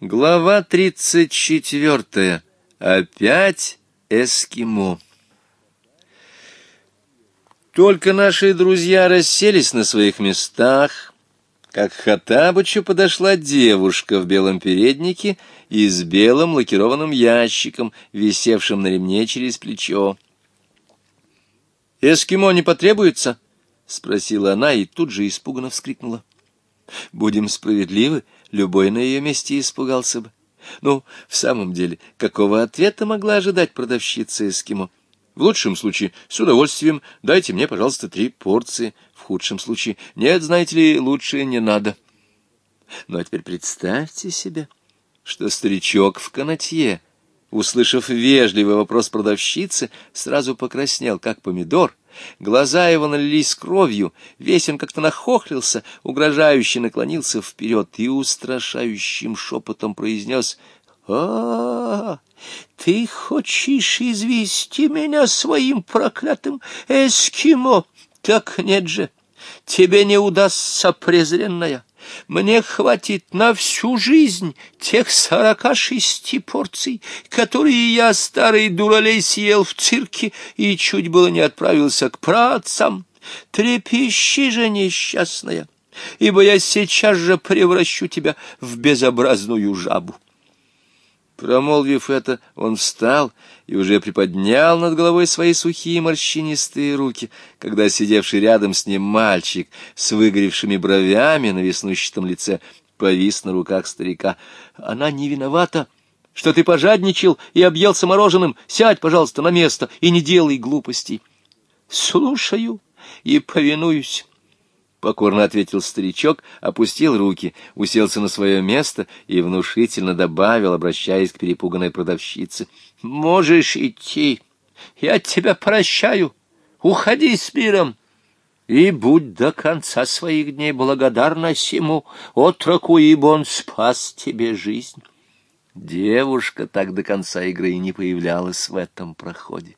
Глава 34. Опять эскимо. Только наши друзья расселись на своих местах, как Хаттабычу подошла девушка в белом переднике и с белым лакированным ящиком, висевшим на ремне через плечо. «Эскимо не потребуется?» — спросила она и тут же испуганно вскрикнула. Будем справедливы, любой на ее месте испугался бы. Ну, в самом деле, какого ответа могла ожидать продавщица эскимо? В лучшем случае, с удовольствием, дайте мне, пожалуйста, три порции. В худшем случае, нет, знаете ли, лучше не надо. Ну, а теперь представьте себе, что старичок в канатье Услышав вежливый вопрос продавщицы, сразу покраснел, как помидор. Глаза его налились кровью, весь он как-то нахохлился, угрожающе наклонился вперед и устрашающим шепотом произнес «А, -а, -а ты хочешь извести меня своим проклятым эскимо? Так нет же, тебе не удастся, презренная!» Мне хватит на всю жизнь тех сорока шести порций, которые я, старый дуралей, съел в цирке и чуть было не отправился к працам. Трепещи же, несчастная, ибо я сейчас же превращу тебя в безобразную жабу. Промолвив это, он встал и уже приподнял над головой свои сухие морщинистые руки, когда сидевший рядом с ним мальчик с выгоревшими бровями на веснущатом лице повис на руках старика. «Она не виновата, что ты пожадничал и объелся мороженым. Сядь, пожалуйста, на место и не делай глупостей». «Слушаю и повинуюсь». — покорно ответил старичок, опустил руки, уселся на свое место и внушительно добавил, обращаясь к перепуганной продавщице. — Можешь идти. Я тебя прощаю. Уходи с миром. И будь до конца своих дней благодарна сему отроку, ибо он спас тебе жизнь. Девушка так до конца игры и не появлялась в этом проходе.